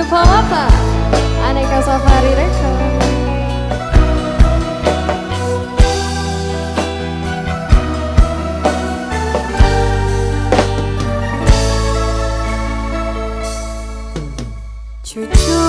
New apa, Aneka Safari Record Cucu.